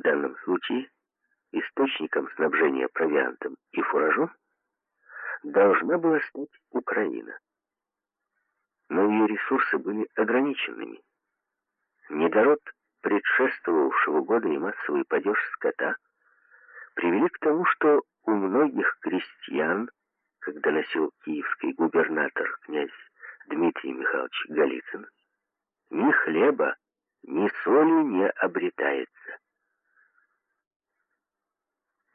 В данном случае источником снабжения провиантом и фуражом должна была стать Украина. Но ее ресурсы были ограниченными. Недород предшествовавшего года и массовый падеж скота привели к тому, что у многих крестьян, когда носил киевский губернатор князь Дмитрий Михайлович Голицын, ни хлеба, ни соли не обретается.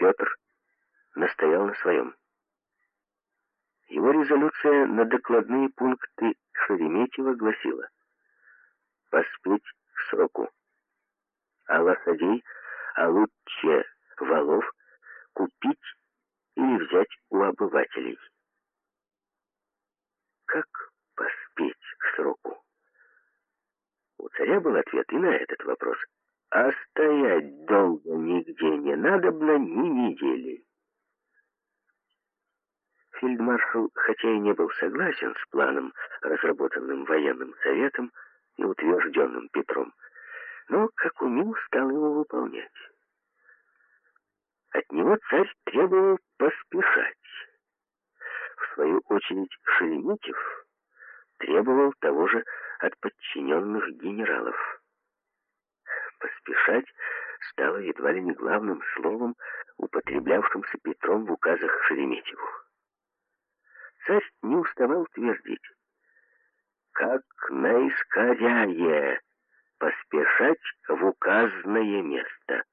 Петр настоял на своем. Его резолюция на докладные пункты Шереметьева гласила «Поспеть к сроку, а лошадей, а лучше валов купить или взять у обывателей». Как поспеть к сроку? У царя был ответ и на этот вопрос. А стоять долго нигде не надобно ни недели. Фельдмаршал, хотя и не был согласен с планом, разработанным военным советом и утвержденным Петром, но, как умел, стал его выполнять. От него царь требовал поспешать. В свою очередь Шереметьев требовал того же от подчиненных генералов. Поспешать стало едва ли не главным словом, употреблявшимся Петром в указах Шереметьеву. Царь не уставал твердить, как наискоряе поспешать в указанное место.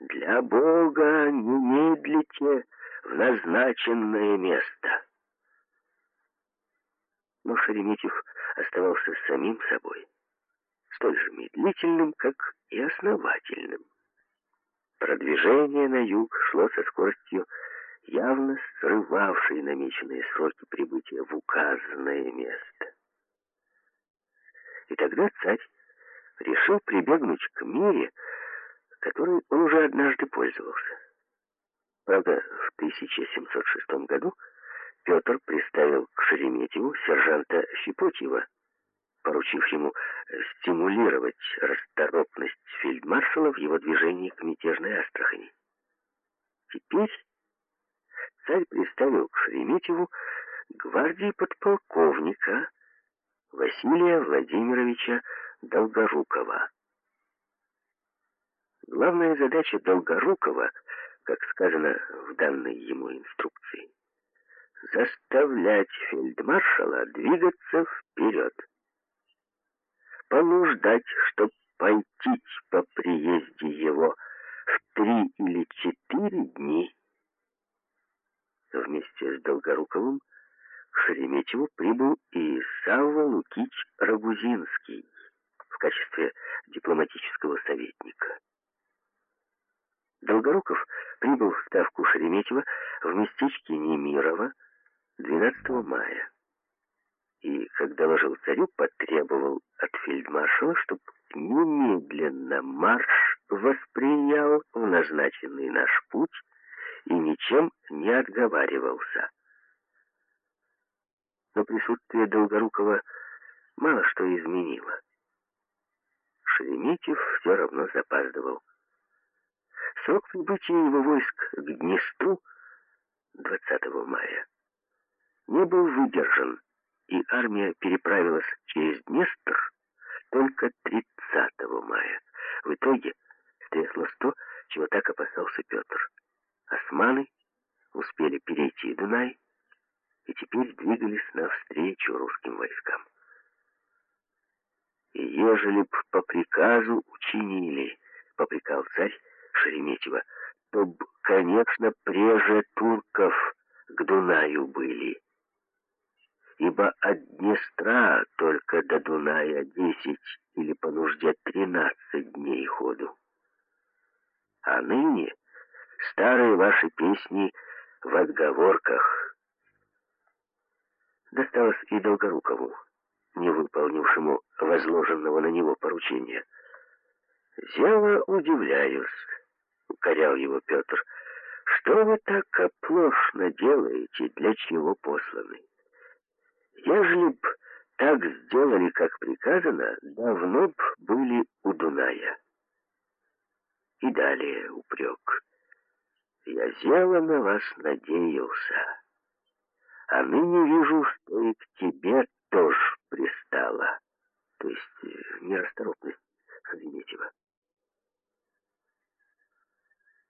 Для Бога не медлите в назначенное место. Но Шереметьев оставался самим собой, столь же медлительным, как и основательным. Продвижение на юг шло со скоростью, явно срывавшей намеченные сроки прибытия в указанное место. И тогда царь решил прибегнуть к мере, которой он уже однажды пользовался. Правда, в 1706 году Петр приставил к Шереметьеву сержанта Щепотьева, поручив ему стимулировать расторопность фельдмаршала в его движении к мятежной Астрахани. Теперь царь приставил к Шереметьеву гвардии подполковника Василия Владимировича Долгорукова. Главная задача Долгорукова, как сказано в данной ему инструкции, заставлять фельдмаршала двигаться вперед. Понуждать, чтоб пойти по приезде его в три или четыре дни. Вместе с Долгоруковым к Шереметьеву прибыл и Савва Лукич Рагузинский в качестве дипломатического советника. Долгоруков прибыл в ставку Шереметьева в местечке Немирово, 12 мая. И, когда ложил царю, потребовал от фельдмаршала, чтобы немедленно марш воспринял в назначенный наш путь и ничем не отговаривался. Но присутствие Долгорукова мало что изменило. Шереметьев все равно запаздывал. Срок прибытия его войск к Днестру 20 мая не был выдержан, и армия переправилась через Днестр только 30 мая. В итоге стряслось то, чего так опасался Петр. Османы успели перейти Дунай и теперь двигались навстречу русским войскам. И ежели б по приказу учинили, попрекал царь Шереметьева, то б, конечно, преже турков к Дунаю были ибо от Днестра только до Дуная десять или по нужде тринадцать дней ходу. А ныне старые ваши песни в отговорках. Досталось и Долгорукову, не выполнившему возложенного на него поручения. «Зело удивляюсь», — укорял его Петр, — «что вы так оплошно делаете, для чего посланы?» Ежели б так сделали, как приказано, давно б были у Дуная. И далее упрек. Я зело на вас надеялся, а ныне вижу, что и к тебе тоже пристало. То есть э, нерасторопность Хазинетьева.